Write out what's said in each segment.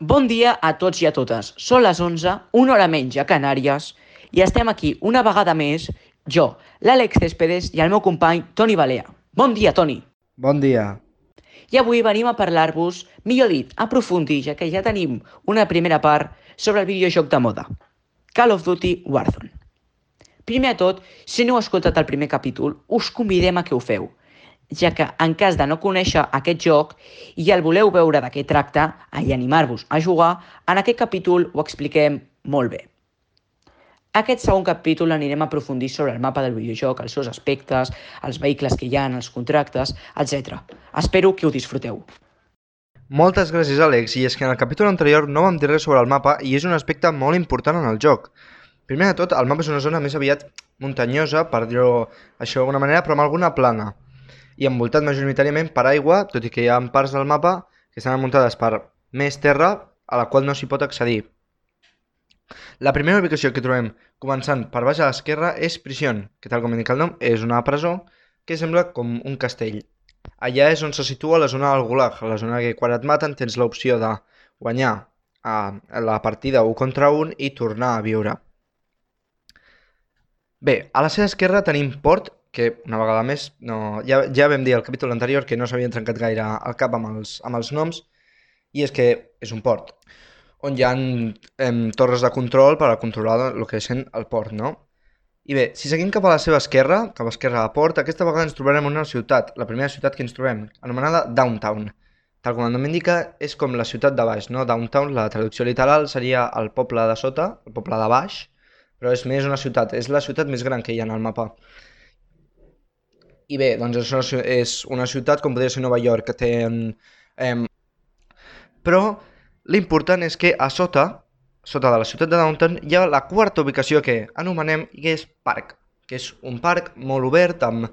Bon dia a tots i a totes. Són les 11, una hora menys a Canàries, i estem aquí una vegada més, jo, l'Àlex Céspedes i el meu company Toni Balea. Bon dia, Toni. Bon dia. I avui venim a parlar-vos, millor dit, a aprofundir, ja que ja tenim una primera part sobre el videojoc de moda, Call of Duty Warzone. Primer de tot, si no heu escoltat el primer capítol, us convidem a que ho feu, ja que en cas de no conèixer aquest joc i el voleu veure de què tracta i animar-vos a jugar, en aquest capítol ho expliquem molt bé. Aquest segon capítol anirem a aprofundir sobre el mapa del videojoc, els seus aspectes, els vehicles que hi ha, els contractes, etc. Espero que ho disfruteu. Moltes gràcies, Àlex, i és que en el capítol anterior no vam dir res sobre el mapa i és un aspecte molt important en el joc. Primer de tot, el mapa és una zona més aviat muntanyosa, per dir-ho això d'alguna manera, però amb alguna plana. I envoltat majoritàriament per aigua, tot i que hi ha parts del mapa que estan envoltades per més terra a la qual no s'hi pot accedir. La primera ubicació que trobem, començant per baix a l'esquerra, és Prisión, que tal com indica el nom, és una presó que sembla com un castell. Allà és on se situa la zona del Gulag, la zona que quan et maten tens l'opció de guanyar a la partida 1 contra 1 i tornar a viure. Bé, a la seva esquerra tenim Port, que una vegada més, no, ja, ja vam dir al capítol anterior que no s'havien trencat gaire el cap amb els, amb els noms, i és que és un port, on hi ha em, torres de control per a controlar el que és el port, no? I bé, si seguim cap a la seva esquerra, cap a l'esquerra de port, aquesta vegada ens trobarem una ciutat, la primera ciutat que ens trobem, anomenada Downtown. Tal com el nom indica, és com la ciutat de baix, no? Downtown, la traducció literal seria el poble de sota, el poble de baix, però és més una ciutat, és la ciutat més gran que hi ha en el mapa. I bé, doncs és una, és una ciutat com podria ser Nova York, que té... Eh, però l'important és que a sota, sota de la ciutat de Downtown, hi ha la quarta ubicació que anomenem que és Parc, que és un parc molt obert amb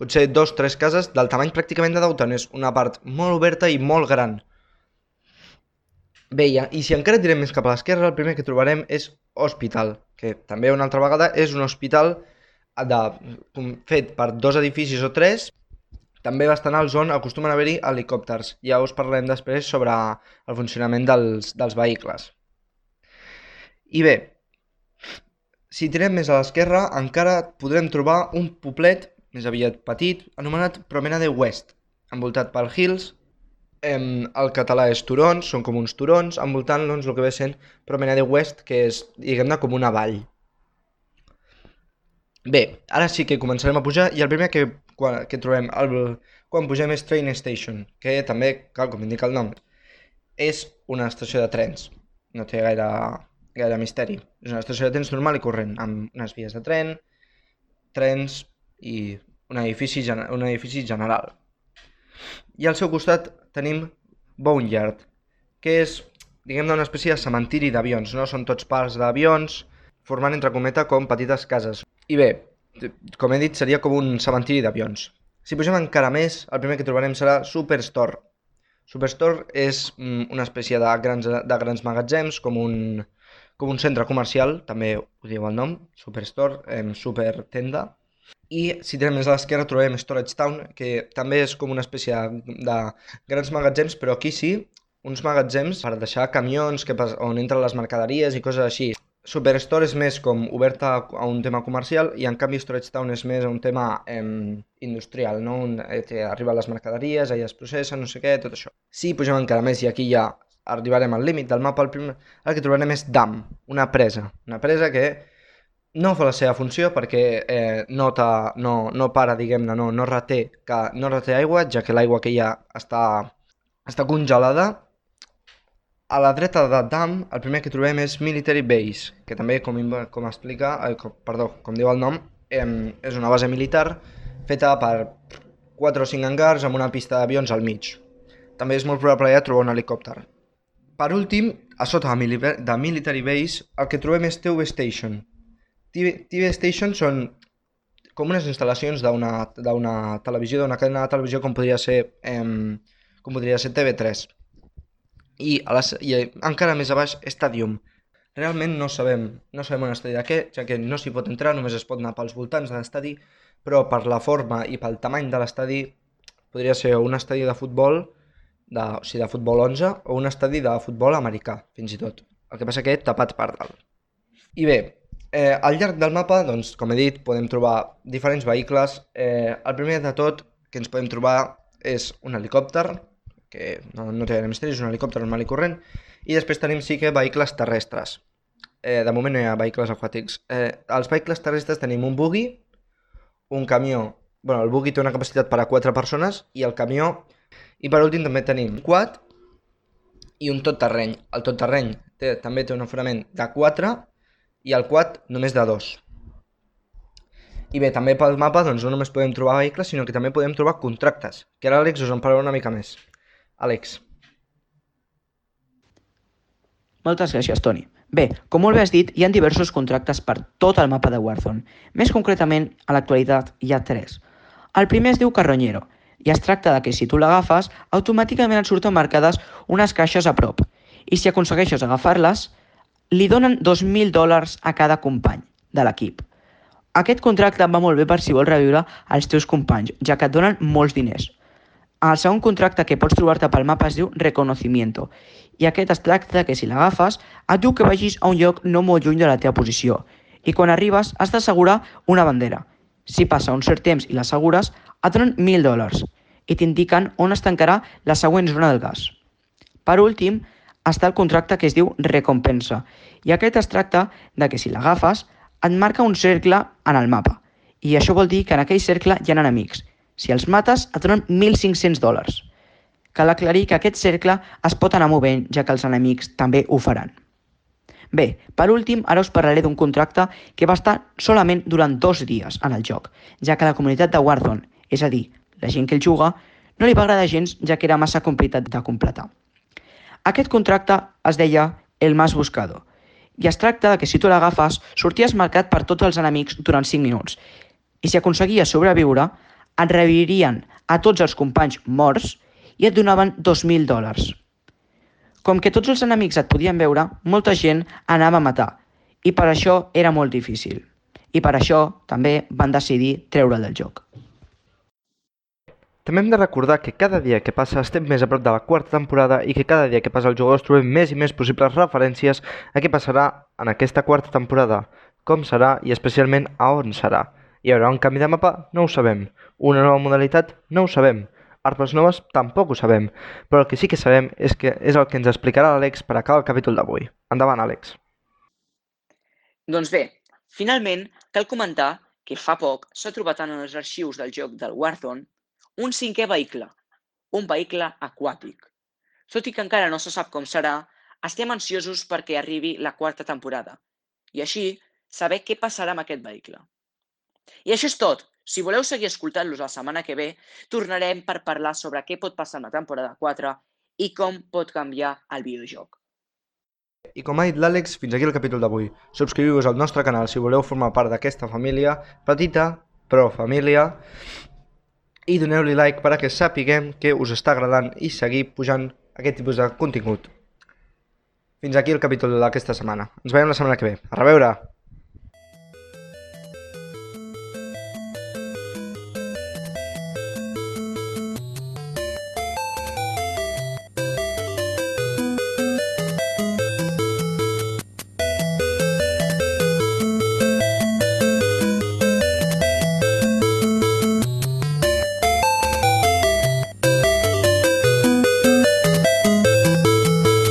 potser dos tres cases del tamany pràcticament de Downtown. És una part molt oberta i molt gran. Bé, ja, i si encara tirem més cap a l'esquerra, el primer que trobarem és hospital, que també una altra vegada és un hospital de, fet per dos edificis o tres, també bastant alts on acostumen a haver-hi helicòpters. Ja us parlarem després sobre el funcionament dels, dels vehicles. I bé, si tirem més a l'esquerra, encara podrem trobar un poblet més aviat petit, anomenat Promenade West, envoltat pel Hills, eh, el català és turons, són com uns turons, envoltant doncs, el que ve sent Promenade West, que és, diguem-ne, com una vall. Bé, ara sí que començarem a pujar i el primer que, quan, que trobem el, quan pugem és Train Station, que també, cal com indica el nom, és una estació de trens. No té gaire, gaire misteri. És una estació de trens normal i corrent, amb unes vies de tren, trens i un edifici, un edifici general. I al seu costat tenim Boneyard, que és, diguem-ne, una espècie de cementiri d'avions, no? Són tots parts d'avions, formant entre cometa com petites cases. I bé, com he dit, seria com un cementiri d'avions. Si pugem encara més, el primer que trobarem serà Superstore. Superstore és mm, una espècie de grans, de grans magatzems, com un, com un centre comercial, també ho diu el nom, Superstore, eh, super tenda, i si tirem més a l'esquerra trobem Storage Town, que també és com una espècie de grans magatzems, però aquí sí, uns magatzems per deixar camions que on entren les mercaderies i coses així. Superstore és més com oberta a un tema comercial i en canvi Storage Town és més a un tema eh, industrial, no? Un, eh, arriben les mercaderies, allà es processen, no sé què, tot això. Si pugem encara més i aquí ja arribarem al límit del mapa, el, primer, el que trobarem és dam, una presa. Una presa que no fa la seva funció perquè eh, no, no, no para, diguem-ne, no, no, reté, que, no reté aigua, ja que l'aigua que hi ha està, està congelada. A la dreta de Dam, el primer que trobem és Military Base, que també, com, com explica, eh, com, perdó, com diu el nom, eh, és una base militar feta per 4 o 5 hangars amb una pista d'avions al mig. També és molt probable ja trobar un helicòpter. Per últim, a sota de Military Base, el que trobem és TV Station, TV, TV Station són com unes instal·lacions d'una televisió, d'una cadena de televisió com podria ser, eh, com podria ser TV3. I, a les, I encara més a baix, Stadium. Realment no sabem, no sabem un estadi de què, ja que no s'hi pot entrar, només es pot anar pels voltants de l'estadi, però per la forma i pel tamany de l'estadi podria ser un estadi de futbol de, o sigui, de futbol 11 o un estadi de futbol americà, fins i tot. El que passa que tapat per dalt. I bé, eh, al llarg del mapa, doncs, com he dit, podem trobar diferents vehicles. Eh, el primer de tot que ens podem trobar és un helicòpter, que no, no té gaire misteri, és un helicòpter normal i corrent, i després tenim sí que vehicles terrestres. Eh, de moment no hi ha vehicles aquàtics. Eh, els vehicles terrestres tenim un buggy, un camió, bueno, el buggy té una capacitat per a 4 persones i el camió, i per últim també tenim un quad i un tot terreny. El tot terreny té, també té un aforament de 4 i el quad només de 2. I bé, també pel mapa doncs, no només podem trobar vehicles, sinó que també podem trobar contractes, que ara l'Àlex us en parlarà una mica més. Àlex. Moltes gràcies, Toni. Bé, com molt bé has dit, hi ha diversos contractes per tot el mapa de Warzone. Més concretament, a l'actualitat hi ha tres. El primer es diu Carroñero, i es tracta de que si tu l'agafes, automàticament et surten marcades unes caixes a prop. I si aconsegueixes agafar-les, li donen 2.000 dòlars a cada company de l'equip. Aquest contracte va molt bé per si vols reviure els teus companys, ja que et donen molts diners. El segon contracte que pots trobar-te pel mapa es diu Reconocimiento, i aquest es tracta que si l'agafes et diu que vagis a un lloc no molt lluny de la teva posició, i quan arribes has d'assegurar una bandera. Si passa un cert temps i l'assegures, et donen 1.000 dòlars i t'indiquen on es tancarà la següent zona del gas. Per últim, està el contracte que es diu recompensa, i aquest es tracta de que si l'agafes et marca un cercle en el mapa, i això vol dir que en aquell cercle hi ha enemics. Si els mates, et donen 1.500 dòlars. Cal aclarir que aquest cercle es pot anar movent, ja que els enemics també ho faran. Bé, per últim, ara us parlaré d'un contracte que va estar solament durant dos dies en el joc, ja que la comunitat de Warzone, és a dir, la gent que el juga, no li va agradar gens ja que era massa complicat de completar. Aquest contracte es deia El Más Buscado, i es tracta de que si tu l'agafes, sorties marcat per tots els enemics durant 5 minuts. I si aconseguies sobreviure, et revivirien a tots els companys morts i et donaven 2.000 dòlars. Com que tots els enemics et podien veure, molta gent anava a matar, i per això era molt difícil. I per això també van decidir treure'l del joc. També hem de recordar que cada dia que passa estem més a prop de la quarta temporada i que cada dia que passa el jugadors trobem més i més possibles referències a què passarà en aquesta quarta temporada, com serà i especialment a on serà. Hi haurà un canvi de mapa? No ho sabem. Una nova modalitat? No ho sabem. Arpes noves? Tampoc ho sabem. Però el que sí que sabem és que és el que ens explicarà l'Àlex per acabar el capítol d'avui. Endavant, Àlex. Doncs bé, finalment cal comentar que fa poc s'ha trobat en els arxius del joc del Warzone un cinquè vehicle, un vehicle aquàtic. Tot i que encara no se sap com serà, estem ansiosos perquè arribi la quarta temporada i així saber què passarà amb aquest vehicle. I això és tot. Si voleu seguir escoltant-los la setmana que ve, tornarem per parlar sobre què pot passar en la temporada 4 i com pot canviar el videojoc. I com ha dit l'Àlex, fins aquí el capítol d'avui. Subscriviu-vos al nostre canal si voleu formar part d'aquesta família, petita, però família, i doneu-li like per a que sapiguem que us està agradant i seguir pujant aquest tipus de contingut. Fins aquí el capítol d'aquesta setmana. Ens veiem la setmana que ve. A reveure!